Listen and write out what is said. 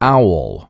owl.